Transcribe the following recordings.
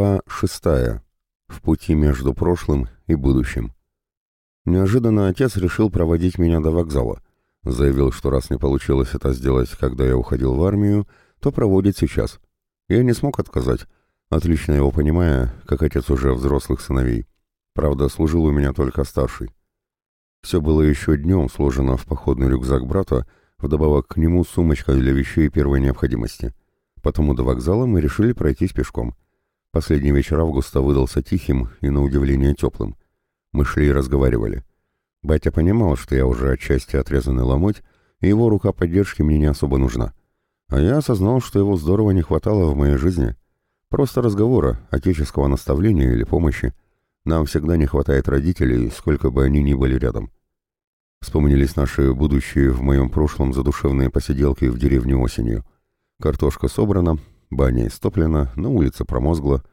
Глава шестая. В пути между прошлым и будущим. Неожиданно отец решил проводить меня до вокзала. Заявил, что раз не получилось это сделать, когда я уходил в армию, то проводит сейчас. Я не смог отказать, отлично его понимая, как отец уже взрослых сыновей. Правда, служил у меня только старший. Все было еще днем сложено в походный рюкзак брата, вдобавок к нему сумочка для вещей первой необходимости. Потому до вокзала мы решили пройтись пешком. Последний вечер августа выдался тихим и, на удивление, теплым. Мы шли и разговаривали. Батя понимал, что я уже отчасти отрезанный ломоть, и его рука поддержки мне не особо нужна. А я осознал, что его здорово не хватало в моей жизни. Просто разговора, отеческого наставления или помощи. Нам всегда не хватает родителей, сколько бы они ни были рядом. Вспомнились наши будущие в моем прошлом задушевные посиделки в деревне осенью. Картошка собрана, Баня истоплена, на улице промозгло.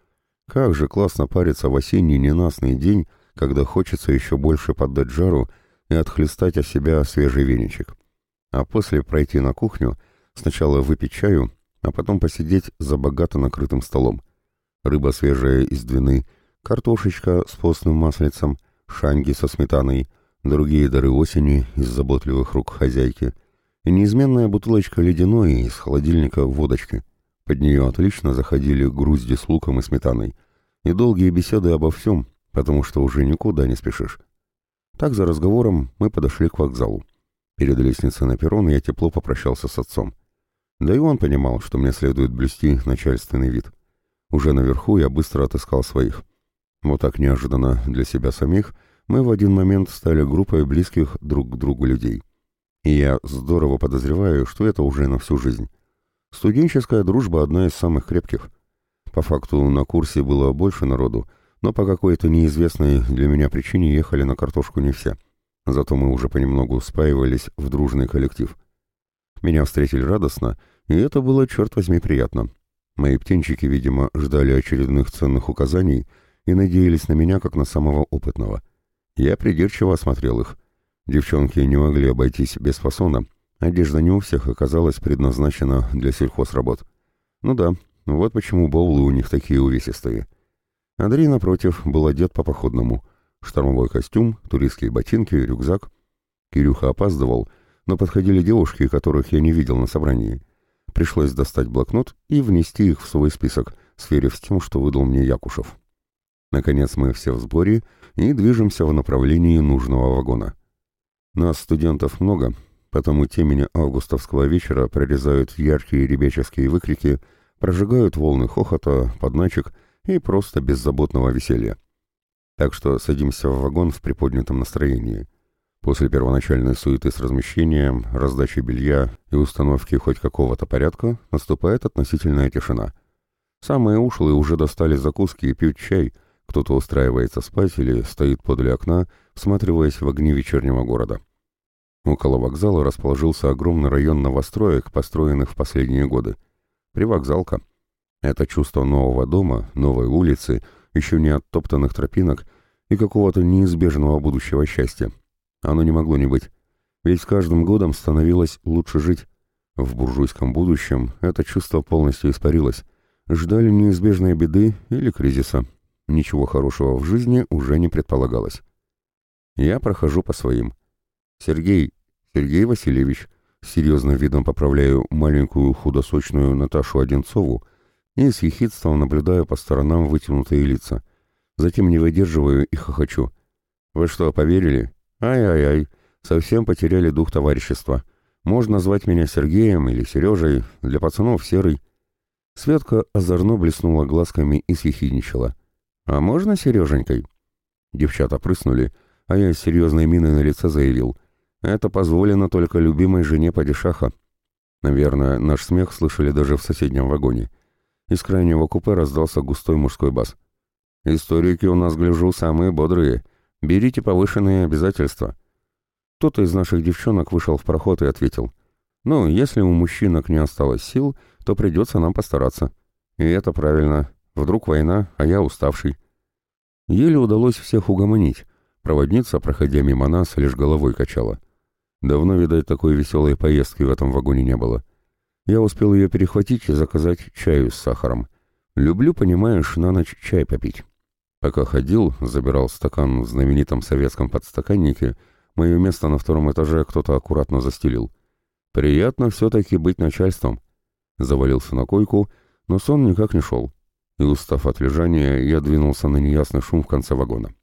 Как же классно париться в осенний ненастный день, когда хочется еще больше поддать жару и отхлестать от себя свежий веничек. А после пройти на кухню, сначала выпить чаю, а потом посидеть за богато накрытым столом. Рыба свежая из двины, картошечка с постным маслицем, шанги со сметаной, другие дары осени из заботливых рук хозяйки и неизменная бутылочка ледяной из холодильника водочки — под нее отлично заходили грузди с луком и сметаной. И долгие беседы обо всем, потому что уже никуда не спешишь. Так за разговором мы подошли к вокзалу. Перед лестницей на перрон я тепло попрощался с отцом. Да и он понимал, что мне следует блюсти начальственный вид. Уже наверху я быстро отыскал своих. Вот так неожиданно для себя самих мы в один момент стали группой близких друг к другу людей. И я здорово подозреваю, что это уже на всю жизнь. Студенческая дружба одна из самых крепких. По факту на курсе было больше народу, но по какой-то неизвестной для меня причине ехали на картошку не все. Зато мы уже понемногу спаивались в дружный коллектив. Меня встретили радостно, и это было, черт возьми, приятно. Мои птенчики, видимо, ждали очередных ценных указаний и надеялись на меня как на самого опытного. Я придирчиво осмотрел их. Девчонки не могли обойтись без фасона — Одежда не у всех оказалась предназначена для сельхозработ. Ну да, вот почему баулы у них такие увесистые. Андрей, напротив, был одет по походному. Штормовой костюм, туристские ботинки, рюкзак. Кирюха опаздывал, но подходили девушки, которых я не видел на собрании. Пришлось достать блокнот и внести их в свой список, сверив с тем, что выдал мне Якушев. Наконец мы все в сборе и движемся в направлении нужного вагона. Нас, студентов, много, потому темени августовского вечера прорезают яркие ребяческие выкрики, прожигают волны хохота, подначек и просто беззаботного веселья. Так что садимся в вагон в приподнятом настроении. После первоначальной суеты с размещением, раздачей белья и установки хоть какого-то порядка наступает относительная тишина. Самые ушлые уже достали закуски и пьют чай, кто-то устраивается спать или стоит подле окна, всматриваясь в огни вечернего города. Около вокзала расположился огромный район новостроек, построенных в последние годы. Привокзалка. Это чувство нового дома, новой улицы, еще не оттоптанных тропинок и какого-то неизбежного будущего счастья. Оно не могло не быть. Ведь с каждым годом становилось лучше жить. В буржуйском будущем это чувство полностью испарилось. Ждали неизбежной беды или кризиса. Ничего хорошего в жизни уже не предполагалось. Я прохожу по своим. «Сергей, Сергей Васильевич, с серьезным видом поправляю маленькую худосочную Наташу Одинцову и с ехидством наблюдаю по сторонам вытянутые лица. Затем не выдерживаю и хохочу. «Вы что, поверили? Ай-ай-ай, совсем потеряли дух товарищества. Можно звать меня Сергеем или Сережей, для пацанов Серый». Светка озорно блеснула глазками и съехидничала. «А можно Сереженькой?» Девчата прыснули, а я с серьезной миной на лице заявил — это позволено только любимой жене падишаха. Наверное, наш смех слышали даже в соседнем вагоне. Из крайнего купе раздался густой мужской бас. «Историки у нас, гляжу, самые бодрые. Берите повышенные обязательства». Кто-то из наших девчонок вышел в проход и ответил. «Ну, если у мужчинок не осталось сил, то придется нам постараться». И это правильно. Вдруг война, а я уставший. Еле удалось всех угомонить. Проводница, проходя мимо нас, лишь головой качала. Давно, видать, такой веселой поездки в этом вагоне не было. Я успел ее перехватить и заказать чаю с сахаром. Люблю, понимаешь, на ночь чай попить. Пока ходил, забирал стакан в знаменитом советском подстаканнике, мое место на втором этаже кто-то аккуратно застелил. Приятно все-таки быть начальством. Завалился на койку, но сон никак не шел. И, устав от лежания, я двинулся на неясный шум в конце вагона.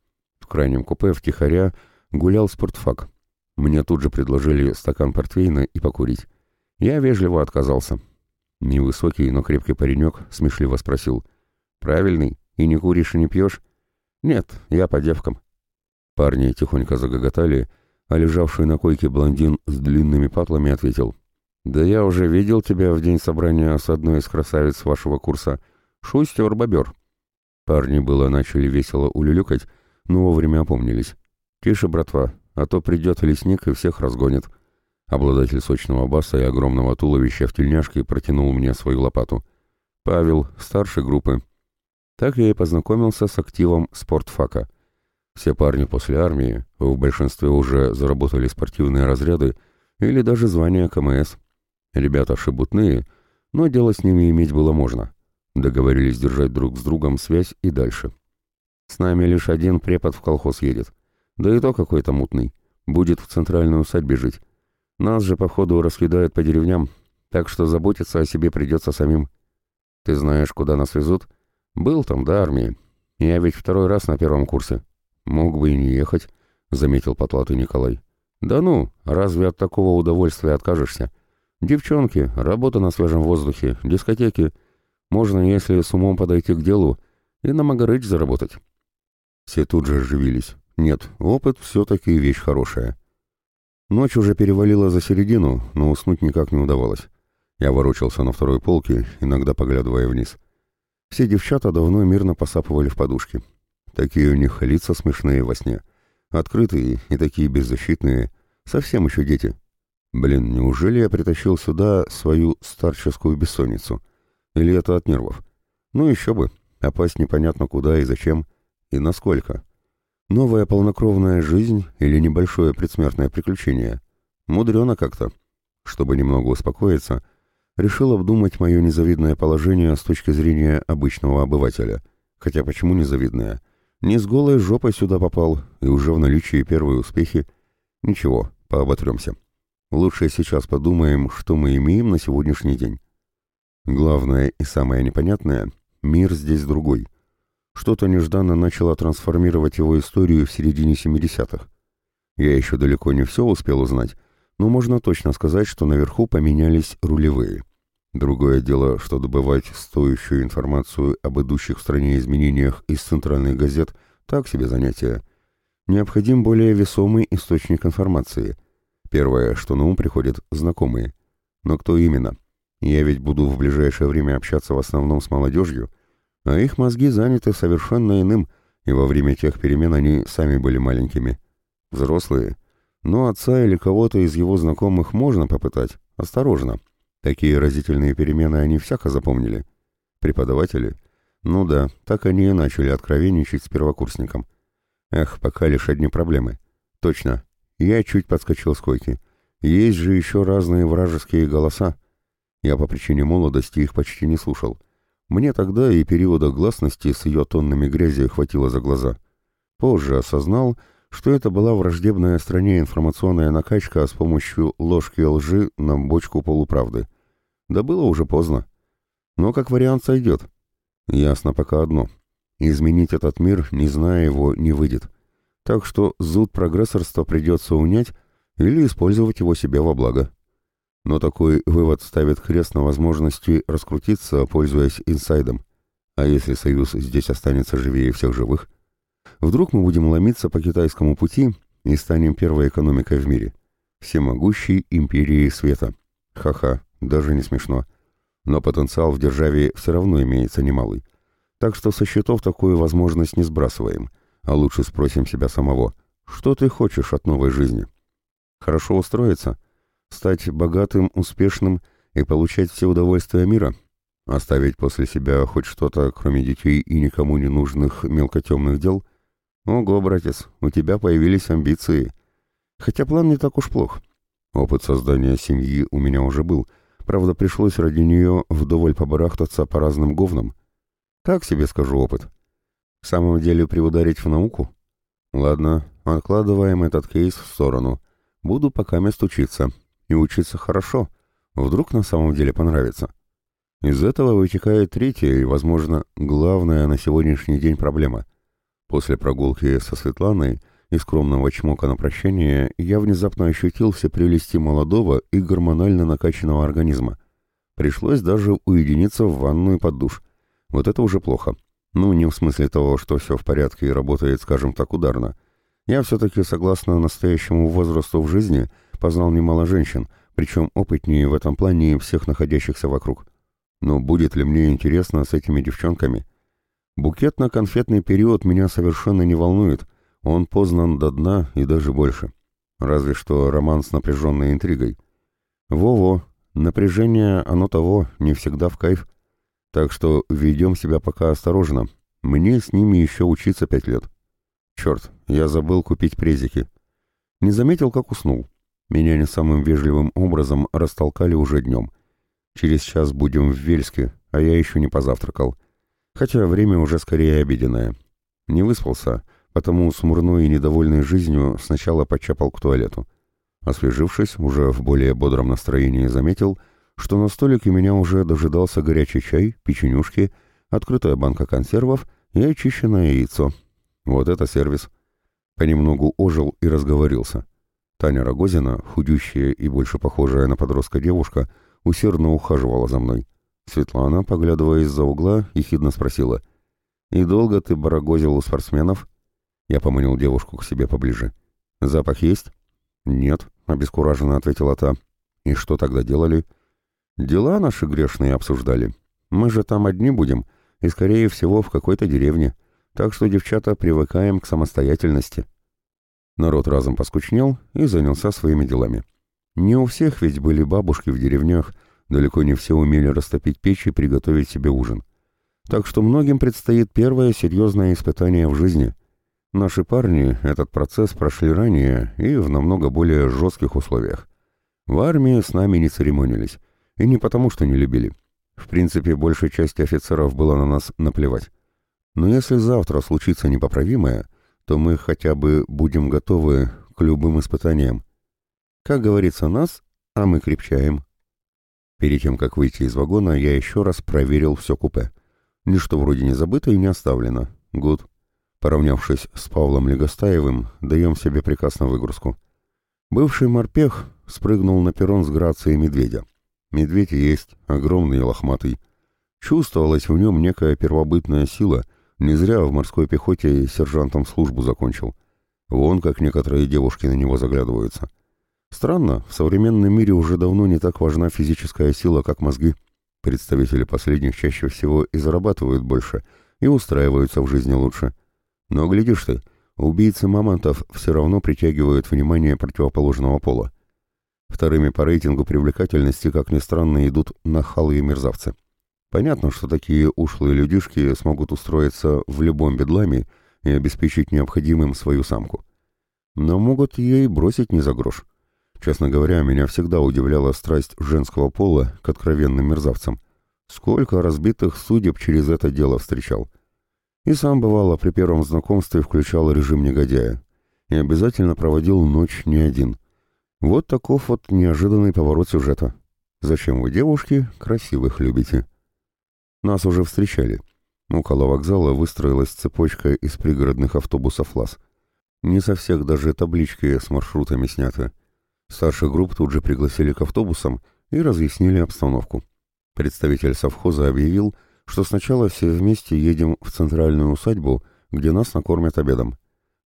В крайнем купе втихаря гулял спортфак. Мне тут же предложили стакан портвейна и покурить. Я вежливо отказался. Невысокий, но крепкий паренек смешливо спросил. «Правильный? И не куришь и не пьешь?» «Нет, я по девкам». Парни тихонько загоготали, а лежавший на койке блондин с длинными патлами ответил. «Да я уже видел тебя в день собрания с одной из красавиц вашего курса. Шустер-бобер». Парни было начали весело улюлюкать, но вовремя опомнились. «Тише, братва, а то придет лесник и всех разгонит». Обладатель сочного баса и огромного туловища в тельняшке протянул мне свою лопату. «Павел, старший группы». Так я и познакомился с активом спортфака. Все парни после армии, в большинстве уже заработали спортивные разряды или даже звания КМС. Ребята шебутные, но дело с ними иметь было можно. Договорились держать друг с другом связь и дальше. С нами лишь один препод в колхоз едет. Да и то какой-то мутный. Будет в центральную усадьбе жить. Нас же, походу, раскидают по деревням, так что заботиться о себе придется самим. Ты знаешь, куда нас везут? Был там до армии. Я ведь второй раз на первом курсе. Мог бы и не ехать, — заметил потлатый Николай. Да ну, разве от такого удовольствия откажешься? Девчонки, работа на свежем воздухе, дискотеки. Можно, если с умом подойти к делу, и на Магарыч заработать. Все тут же оживились. Нет, опыт все-таки вещь хорошая. Ночь уже перевалила за середину, но уснуть никак не удавалось. Я ворочался на второй полке, иногда поглядывая вниз. Все девчата давно мирно посапывали в подушке. Такие у них лица смешные во сне. Открытые и такие беззащитные. Совсем еще дети. Блин, неужели я притащил сюда свою старческую бессонницу? Или это от нервов? Ну еще бы. Опасть непонятно куда и зачем. И насколько. Новая полнокровная жизнь или небольшое предсмертное приключение? Мудрено как-то. Чтобы немного успокоиться, решил обдумать мое незавидное положение с точки зрения обычного обывателя. Хотя почему незавидное? Не с голой жопой сюда попал, и уже в наличии первые успехи. Ничего, пооботремся. Лучше сейчас подумаем, что мы имеем на сегодняшний день. Главное и самое непонятное — мир здесь другой. Что-то нежданно начало трансформировать его историю в середине 70-х. Я еще далеко не все успел узнать, но можно точно сказать, что наверху поменялись рулевые. Другое дело, что добывать стоящую информацию об идущих в стране изменениях из центральных газет – так себе занятие. Необходим более весомый источник информации. Первое, что на ум приходит – знакомые. Но кто именно? Я ведь буду в ближайшее время общаться в основном с молодежью – а их мозги заняты совершенно иным, и во время тех перемен они сами были маленькими. Взрослые. Но отца или кого-то из его знакомых можно попытать. Осторожно. Такие разительные перемены они всяко запомнили. Преподаватели? Ну да, так они и начали откровенничать с первокурсником. Эх, пока лишь одни проблемы. Точно. Я чуть подскочил с койки. Есть же еще разные вражеские голоса. Я по причине молодости их почти не слушал. Мне тогда и периода гласности с ее тоннами грязи хватило за глаза. Позже осознал, что это была враждебная стране информационная накачка с помощью ложки лжи на бочку полуправды. Да было уже поздно. Но как вариант сойдет. Ясно пока одно. Изменить этот мир, не зная его, не выйдет. Так что зуд прогрессорства придется унять или использовать его себе во благо. Но такой вывод ставит крест на возможности раскрутиться, пользуясь инсайдом. А если Союз здесь останется живее всех живых? Вдруг мы будем ломиться по китайскому пути и станем первой экономикой в мире? Всемогущей империей света. Ха-ха, даже не смешно. Но потенциал в державе все равно имеется немалый. Так что со счетов такую возможность не сбрасываем, а лучше спросим себя самого, что ты хочешь от новой жизни? Хорошо устроиться? Стать богатым, успешным и получать все удовольствия мира? Оставить после себя хоть что-то, кроме детей и никому не нужных мелкотемных дел? Ого, братец, у тебя появились амбиции. Хотя план не так уж плох. Опыт создания семьи у меня уже был. Правда, пришлось ради нее вдоволь побарахтаться по разным говнам. Так себе скажу опыт. В самом деле приударить в науку? Ладно, откладываем этот кейс в сторону. Буду пока мест учиться. И учиться хорошо. Вдруг на самом деле понравится. Из этого вытекает третья и, возможно, главная на сегодняшний день проблема. После прогулки со Светланой и скромного чмока на прощание я внезапно ощутил все прелести молодого и гормонально накачанного организма. Пришлось даже уединиться в ванную под душ. Вот это уже плохо. Ну, не в смысле того, что все в порядке и работает, скажем так, ударно. Я все-таки, согласно настоящему возрасту в жизни, познал немало женщин, причем опытнее в этом плане всех находящихся вокруг. Но будет ли мне интересно с этими девчонками? Букетно-конфетный период меня совершенно не волнует. Он познан до дна и даже больше. Разве что роман с напряженной интригой. Во-во, напряжение оно того, не всегда в кайф. Так что ведем себя пока осторожно. Мне с ними еще учиться пять лет. Черт, я забыл купить презики. Не заметил, как уснул. Меня не самым вежливым образом растолкали уже днем. Через час будем в Вельске, а я еще не позавтракал. Хотя время уже скорее обеденное. Не выспался, потому смурной и недовольной жизнью сначала почапал к туалету. Освежившись, уже в более бодром настроении заметил, что на столике меня уже дожидался горячий чай, печенюшки, открытая банка консервов и очищенное яйцо. Вот это сервис. Понемногу ожил и разговорился. Таня Рогозина, худющая и больше похожая на подростка девушка, усердно ухаживала за мной. Светлана, поглядывая из-за угла, ехидно спросила. «И долго ты барагозил у спортсменов?» Я поманил девушку к себе поближе. «Запах есть?» «Нет», — обескураженно ответила та. «И что тогда делали?» «Дела наши грешные обсуждали. Мы же там одни будем, и, скорее всего, в какой-то деревне. Так что, девчата, привыкаем к самостоятельности». Народ разом поскучнел и занялся своими делами. Не у всех ведь были бабушки в деревнях, далеко не все умели растопить печь и приготовить себе ужин. Так что многим предстоит первое серьезное испытание в жизни. Наши парни этот процесс прошли ранее и в намного более жестких условиях. В армии с нами не церемонились. И не потому, что не любили. В принципе, большей части офицеров было на нас наплевать. Но если завтра случится непоправимое, то мы хотя бы будем готовы к любым испытаниям. Как говорится, нас, а мы крепчаем. Перед тем, как выйти из вагона, я еще раз проверил все купе. Ничто вроде не забыто и не оставлено. Гуд. Поравнявшись с Павлом Легостаевым, даем себе приказ на выгрузку. Бывший морпех спрыгнул на перрон с грацией медведя. Медведь есть, огромный и лохматый. Чувствовалась в нем некая первобытная сила, не зря в морской пехоте сержантом службу закончил. Вон как некоторые девушки на него заглядываются. Странно, в современном мире уже давно не так важна физическая сила, как мозги. Представители последних чаще всего и зарабатывают больше, и устраиваются в жизни лучше. Но глядишь ты, убийцы мамонтов все равно притягивают внимание противоположного пола. Вторыми по рейтингу привлекательности, как ни странно, идут нахалы и мерзавцы. Понятно, что такие ушлые людишки смогут устроиться в любом бедламе и обеспечить необходимым свою самку. Но могут ей бросить не за грош. Честно говоря, меня всегда удивляла страсть женского пола к откровенным мерзавцам. Сколько разбитых судеб через это дело встречал. И сам, бывало, при первом знакомстве включал режим негодяя. И обязательно проводил ночь не один. Вот таков вот неожиданный поворот сюжета. Зачем вы, девушки, красивых любите? Нас уже встречали. Около вокзала выстроилась цепочка из пригородных автобусов ЛАЗ. Не со всех даже таблички с маршрутами сняты. Старших групп тут же пригласили к автобусам и разъяснили обстановку. Представитель совхоза объявил, что сначала все вместе едем в центральную усадьбу, где нас накормят обедом.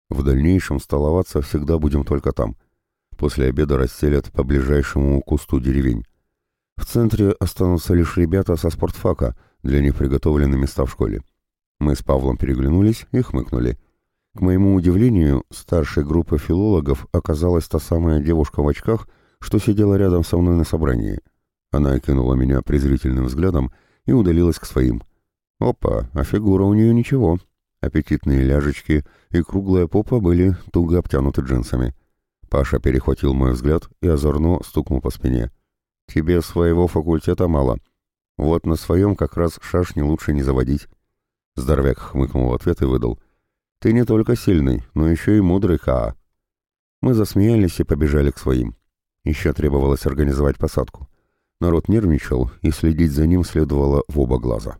В дальнейшем столоваться всегда будем только там. После обеда расселят по ближайшему кусту деревень. В центре останутся лишь ребята со спортфака, для них приготовлены места в школе. Мы с Павлом переглянулись и хмыкнули. К моему удивлению, старшей группы филологов оказалась та самая девушка в очках, что сидела рядом со мной на собрании. Она окинула меня презрительным взглядом и удалилась к своим. Опа, а фигура у нее ничего. Аппетитные ляжечки и круглая попа были туго обтянуты джинсами. Паша перехватил мой взгляд и озорно стукнул по спине. «Тебе своего факультета мало. Вот на своем как раз шашни лучше не заводить. Здоровяк хмыкнул в ответ и выдал. «Ты не только сильный, но еще и мудрый, Каа». Мы засмеялись и побежали к своим. Еще требовалось организовать посадку. Народ нервничал, и следить за ним следовало в оба глаза.